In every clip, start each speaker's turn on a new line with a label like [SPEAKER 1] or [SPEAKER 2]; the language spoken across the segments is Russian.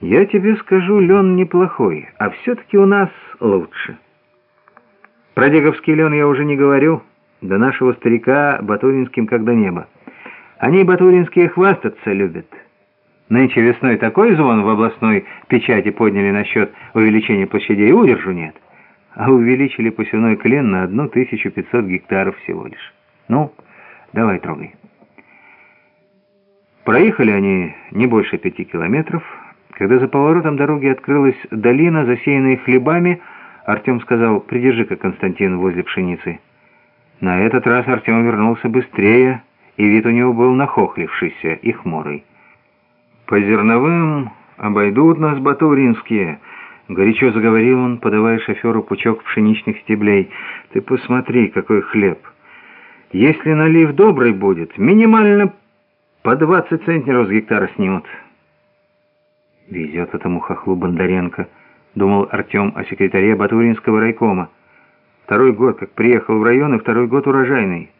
[SPEAKER 1] Я тебе скажу, лен неплохой, а все-таки у нас лучше. Про деговский лен я уже не говорю, до нашего старика Батуринским когда небо. Они, батуринские, хвастаться любят. Нынче весной такой звон в областной печати подняли насчет увеличения площадей, удержу нет. А увеличили посевной клен на 1500 гектаров всего лишь. Ну, давай трогай. Проехали они не больше пяти километров, когда за поворотом дороги открылась долина, засеянная хлебами, Артем сказал, «Придержи-ка, Константин, возле пшеницы». На этот раз Артем вернулся быстрее, и вид у него был нахохлившийся и хмурый. «По зерновым обойдут нас батуринские», — горячо заговорил он, подавая шоферу пучок пшеничных стеблей. «Ты посмотри, какой хлеб! Если налив добрый будет, минимально по 20 центнеров с гектара снимут». «Везет этому хохлу Бондаренко», — думал Артем о секретаре Батуринского райкома. «Второй год, как приехал в район, и второй год урожайный.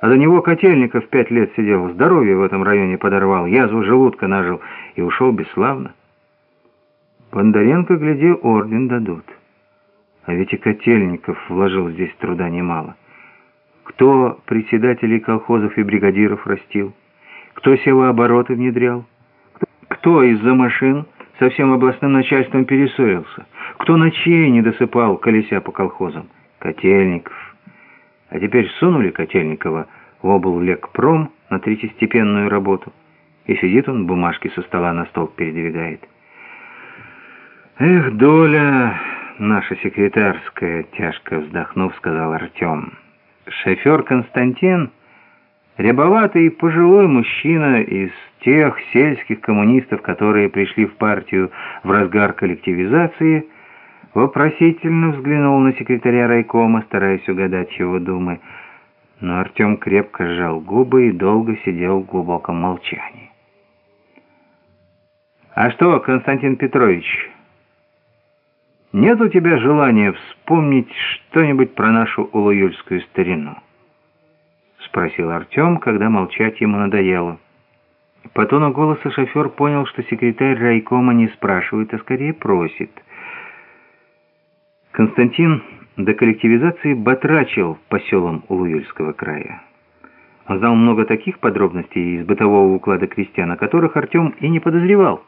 [SPEAKER 1] А до него Котельников пять лет сидел, здоровье в этом районе подорвал, язву желудка нажил и ушел бесславно». Бондаренко, гляди, орден дадут. А ведь и Котельников вложил здесь труда немало. Кто председателей колхозов и бригадиров растил? Кто севообороты внедрял? Кто из-за машин со всем областным начальством перессорился? Кто ночей не досыпал, колеся по колхозам? Котельников. А теперь сунули Котельникова в обллекпром на третьестепенную работу. И сидит он, бумажки со стола на стол передвигает. «Эх, доля наша секретарская!» — тяжко вздохнув, сказал Артем. Шофер Константин... Рябоватый пожилой мужчина из тех сельских коммунистов, которые пришли в партию в разгар коллективизации, вопросительно взглянул на секретаря райкома, стараясь угадать его думы. Но Артем крепко сжал губы и долго сидел в глубоком молчании. «А что, Константин Петрович, нет у тебя желания вспомнить что-нибудь про нашу улуюльскую старину?» Спросил Артем, когда молчать ему надоело. По тону голоса шофер понял, что секретарь райкома не спрашивает, а скорее просит. Константин до коллективизации батрачил по селам Улуюльского края. Он знал много таких подробностей из бытового уклада крестьян, о которых Артем и не подозревал.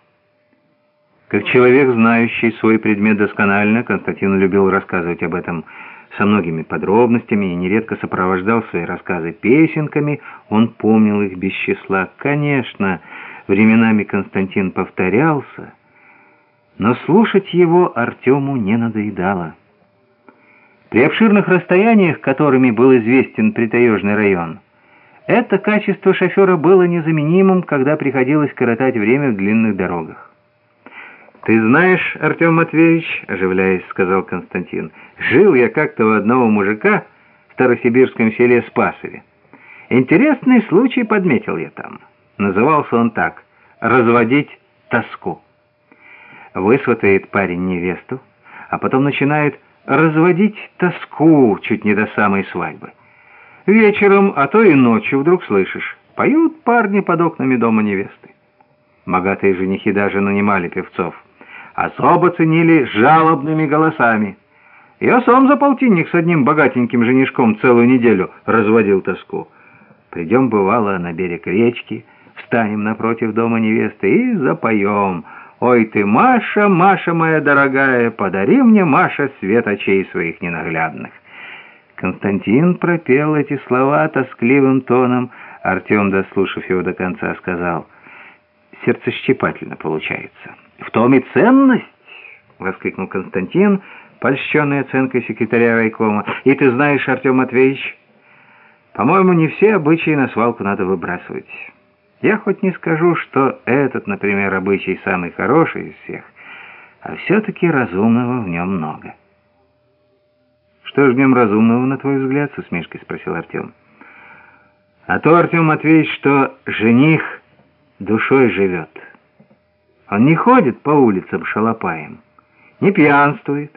[SPEAKER 1] Как человек, знающий свой предмет досконально, Константин любил рассказывать об этом со многими подробностями и нередко сопровождал свои рассказы песенками, он помнил их без числа. Конечно, временами Константин повторялся, но слушать его Артему не надоедало. При обширных расстояниях, которыми был известен притаежный район, это качество шофера было незаменимым, когда приходилось коротать время в длинных дорогах. «Ты знаешь, Артем Матвеевич, — оживляясь, сказал Константин, — жил я как-то у одного мужика в старосибирском селе Спасове. Интересный случай подметил я там. Назывался он так — «разводить тоску». Высватает парень невесту, а потом начинает разводить тоску чуть не до самой свадьбы. Вечером, а то и ночью вдруг слышишь, поют парни под окнами дома невесты. Богатые женихи даже нанимали певцов — особо ценили жалобными голосами. Я сам за полтинник с одним богатеньким женишком целую неделю разводил тоску. Придем, бывало, на берег речки, встанем напротив дома невесты и запоем. «Ой ты, Маша, Маша моя дорогая, подари мне, Маша, свет очей своих ненаглядных». Константин пропел эти слова тоскливым тоном. Артем, дослушав его до конца, сказал, «Сердцещипательно получается». «В том и ценность!» — воскликнул Константин, польщенный оценкой секретаря райкома. «И ты знаешь, Артем Матвеевич, по-моему, не все обычаи на свалку надо выбрасывать. Я хоть не скажу, что этот, например, обычай самый хороший из всех, а все-таки разумного в нем много». «Что ж в нем разумного, на твой взгляд?» — с усмешкой спросил Артем. «А то, Артем Матвеевич, что жених душой живет». Он не ходит по улицам шалопаем, не пьянствует,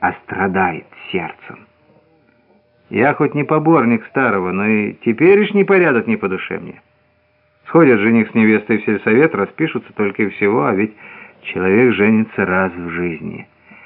[SPEAKER 1] а страдает сердцем. Я хоть не поборник старого, но и теперешний порядок не по душе мне. Сходят жених с невестой в сельсовет, распишутся только и всего, а ведь Человек женится раз в жизни –